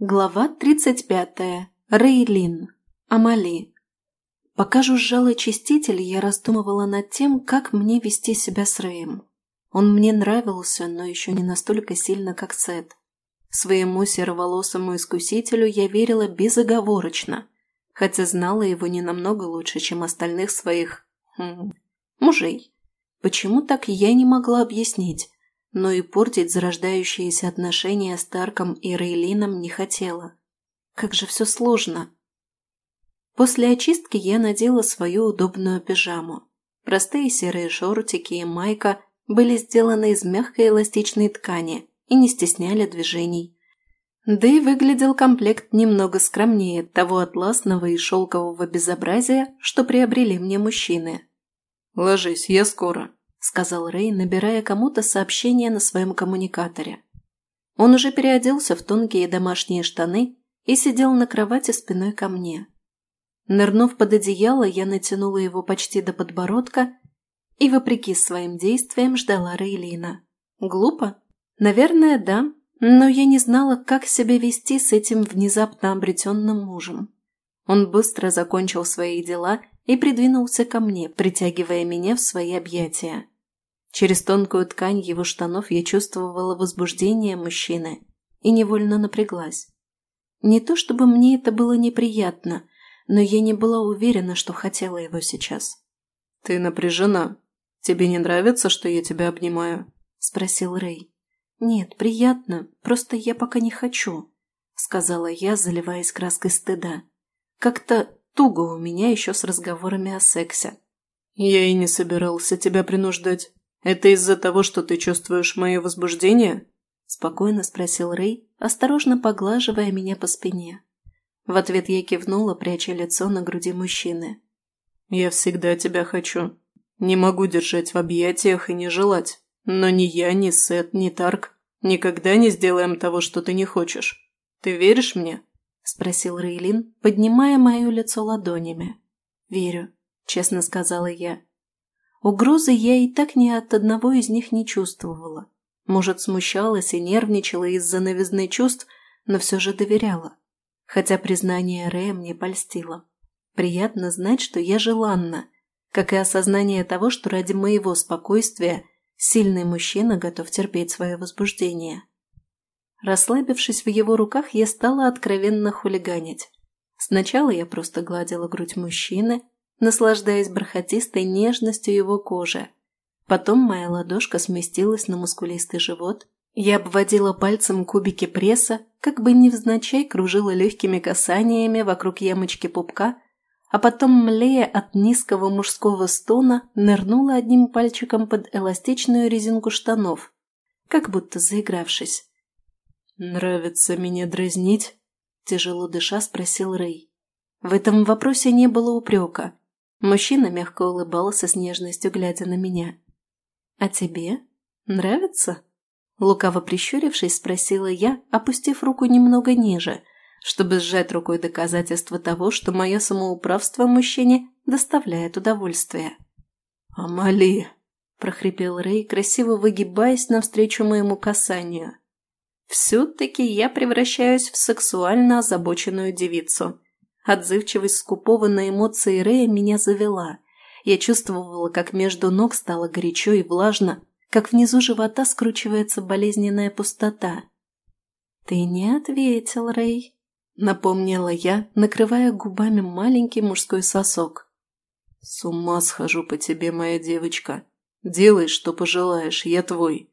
Глава 35. Рейлин. Амали. Пока жужжал очиститель, я раздумывала над тем, как мне вести себя с Рэем. Он мне нравился, но еще не настолько сильно, как Сет. Своему сероволосому искусителю я верила безоговорочно, хотя знала его не намного лучше, чем остальных своих... Хм, мужей. Почему так я не могла объяснить? Но и портить зарождающиеся отношения с Тарком и Рейлином не хотела. Как же все сложно. После очистки я надела свою удобную пижаму. Простые серые шортики и майка были сделаны из мягкой эластичной ткани и не стесняли движений. Да и выглядел комплект немного скромнее того атласного и шелкового безобразия, что приобрели мне мужчины. «Ложись, я скоро», – сказал Рэй, набирая кому-то сообщение на своем коммуникаторе. Он уже переоделся в тонкие домашние штаны и сидел на кровати спиной ко мне. Нырнув под одеяло, я натянула его почти до подбородка и, вопреки своим действиям, ждала Рейлина. Глупо? Наверное, да, но я не знала, как себя вести с этим внезапно обретенным мужем. Он быстро закончил свои дела и придвинулся ко мне, притягивая меня в свои объятия. Через тонкую ткань его штанов я чувствовала возбуждение мужчины и невольно напряглась. Не то чтобы мне это было неприятно, но я не была уверена, что хотела его сейчас. «Ты напряжена. Тебе не нравится, что я тебя обнимаю?» – спросил Рэй. «Нет, приятно, просто я пока не хочу», – сказала я, заливаясь краской стыда. «Как-то Туго у меня еще с разговорами о сексе. «Я и не собирался тебя принуждать. Это из-за того, что ты чувствуешь мое возбуждение?» Спокойно спросил Рэй, осторожно поглаживая меня по спине. В ответ я кивнула, пряча лицо на груди мужчины. «Я всегда тебя хочу. Не могу держать в объятиях и не желать. Но ни я, ни Сет, ни Тарк никогда не сделаем того, что ты не хочешь. Ты веришь мне?» – спросил Рейлин, поднимая мое лицо ладонями. «Верю», – честно сказала я. Угрозы я и так ни от одного из них не чувствовала. Может, смущалась и нервничала из-за новизны чувств, но все же доверяла. Хотя признание Рэя мне польстило. Приятно знать, что я желанна, как и осознание того, что ради моего спокойствия сильный мужчина готов терпеть свое возбуждение. Расслабившись в его руках, я стала откровенно хулиганить. Сначала я просто гладила грудь мужчины, наслаждаясь бархатистой нежностью его кожи. Потом моя ладошка сместилась на мускулистый живот. Я обводила пальцем кубики пресса, как бы невзначай кружила легкими касаниями вокруг ямочки пупка, а потом, млея от низкого мужского стона, нырнула одним пальчиком под эластичную резинку штанов, как будто заигравшись. «Нравится меня дразнить?» – тяжело дыша спросил Рэй. В этом вопросе не было упрека. Мужчина мягко улыбался с нежностью, глядя на меня. «А тебе? Нравится?» Лукаво прищурившись, спросила я, опустив руку немного ниже, чтобы сжать рукой доказательство того, что мое самоуправство мужчине доставляет удовольствие. «Амали!» – прохрипел Рэй, красиво выгибаясь навстречу моему касанию. Все-таки я превращаюсь в сексуально озабоченную девицу. Отзывчивость скупого на эмоции Рея меня завела. Я чувствовала, как между ног стало горячо и влажно, как внизу живота скручивается болезненная пустота. «Ты не ответил, Рэй», — напомнила я, накрывая губами маленький мужской сосок. «С ума схожу по тебе, моя девочка. Делай, что пожелаешь, я твой»,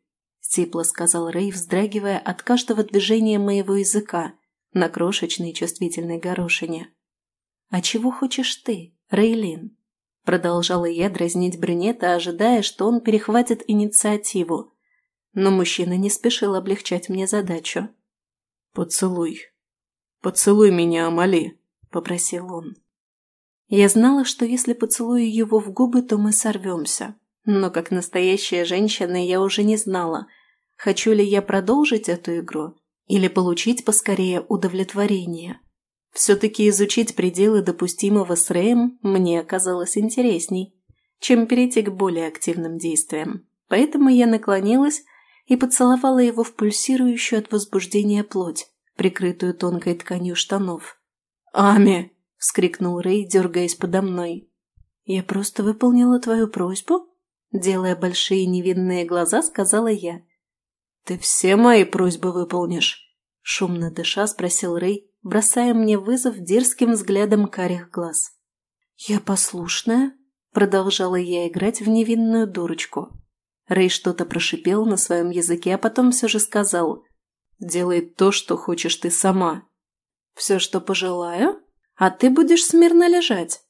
Сипло сказал Рэй, вздрагивая от каждого движения моего языка на крошечной чувствительной горошине. «А чего хочешь ты, Рейлин?» Продолжала я дразнить брюнета, ожидая, что он перехватит инициативу. Но мужчина не спешил облегчать мне задачу. «Поцелуй. Поцелуй меня, Амали», – попросил он. Я знала, что если поцелую его в губы, то мы сорвемся. Но как настоящая женщина я уже не знала, хочу ли я продолжить эту игру или получить поскорее удовлетворение. Все-таки изучить пределы допустимого с Рэем мне оказалось интересней, чем перейти к более активным действиям. Поэтому я наклонилась и поцеловала его в пульсирующую от возбуждения плоть, прикрытую тонкой тканью штанов. «Ами!» – вскрикнул Рэй, дергаясь подо мной. «Я просто выполнила твою просьбу?» Делая большие невинные глаза, сказала я. «Ты все мои просьбы выполнишь?» Шумно дыша спросил Рэй, бросая мне вызов дерзким взглядом карих глаз. «Я послушная?» Продолжала я играть в невинную дурочку. Рэй что-то прошипел на своем языке, а потом все же сказал «Делай то, что хочешь ты сама». «Все, что пожелаю? А ты будешь смирно лежать?»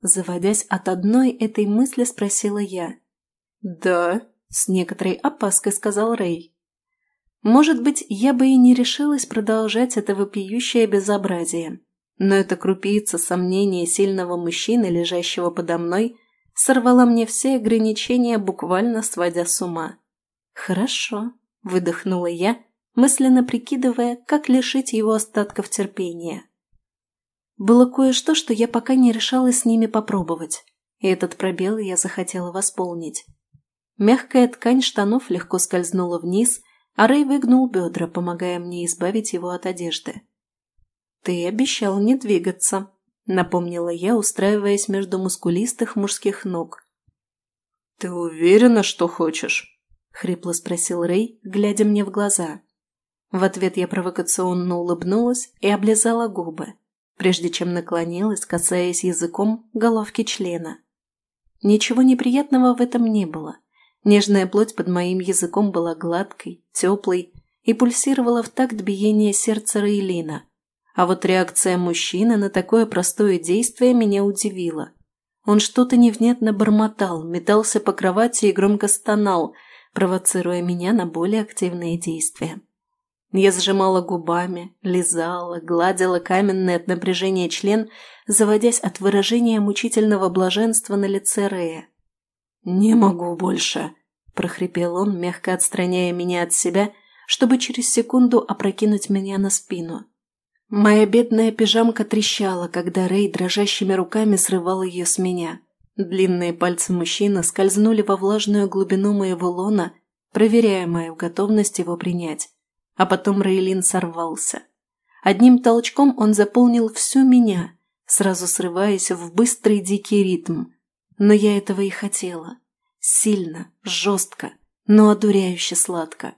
Заводясь от одной этой мысли, спросила я. «Да», – с некоторой опаской сказал Рэй. Может быть, я бы и не решилась продолжать это вопиющее безобразие. Но эта крупица сомнения сильного мужчины, лежащего подо мной, сорвала мне все ограничения, буквально сводя с ума. «Хорошо», – выдохнула я, мысленно прикидывая, как лишить его остатков терпения. Было кое-что, что я пока не решалась с ними попробовать, и этот пробел я захотела восполнить. Мягкая ткань штанов легко скользнула вниз, а Рэй выгнул бедра, помогая мне избавить его от одежды. «Ты обещал не двигаться», – напомнила я, устраиваясь между мускулистых мужских ног. «Ты уверена, что хочешь?» – хрипло спросил Рэй, глядя мне в глаза. В ответ я провокационно улыбнулась и облизала губы, прежде чем наклонилась, касаясь языком головки члена. Ничего неприятного в этом не было. Нежная плоть под моим языком была гладкой, теплой и пульсировала в такт биения сердца Рейлина. А вот реакция мужчины на такое простое действие меня удивила. Он что-то невнятно бормотал, метался по кровати и громко стонал, провоцируя меня на более активные действия. Я сжимала губами, лизала, гладила каменный от напряжения член, заводясь от выражения мучительного блаженства на лице Рея. «Не могу больше», – прохрипел он, мягко отстраняя меня от себя, чтобы через секунду опрокинуть меня на спину. Моя бедная пижамка трещала, когда Рэй дрожащими руками срывал ее с меня. Длинные пальцы мужчины скользнули во влажную глубину моего лона, проверяя мою готовность его принять. А потом Рейлин сорвался. Одним толчком он заполнил всю меня, сразу срываясь в быстрый дикий ритм. Но я этого и хотела. Сильно, жестко, но одуряюще сладко.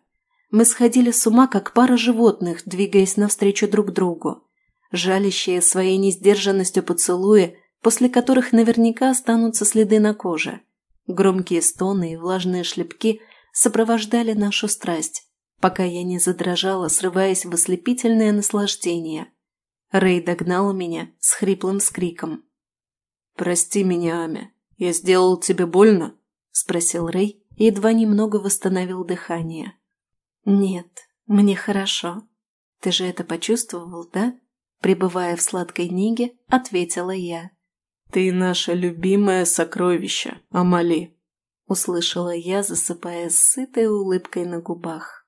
Мы сходили с ума, как пара животных, двигаясь навстречу друг другу. Жалящие своей несдержанностью поцелуи, после которых наверняка останутся следы на коже. Громкие стоны и влажные шлепки сопровождали нашу страсть, пока я не задрожала, срываясь в ослепительное наслаждение. Рэй догнал меня с хриплым скриком. «Прости меня, Ами, я сделал тебе больно?» – спросил Рэй едва немного восстановил дыхание. «Нет, мне хорошо. Ты же это почувствовал, да?» Пребывая в сладкой неге, ответила я. «Ты наше любимое сокровище, Амали», – услышала я, засыпая с сытой улыбкой на губах.